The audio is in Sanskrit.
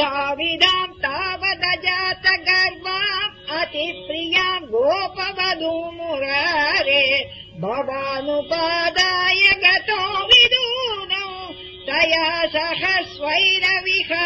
भाविदाम् तावदजात गर्वाम् अतिप्रियाम् गोपवधू मुरारे भवानुपादाय गतो विदूनौ तया सह स्वैरविहा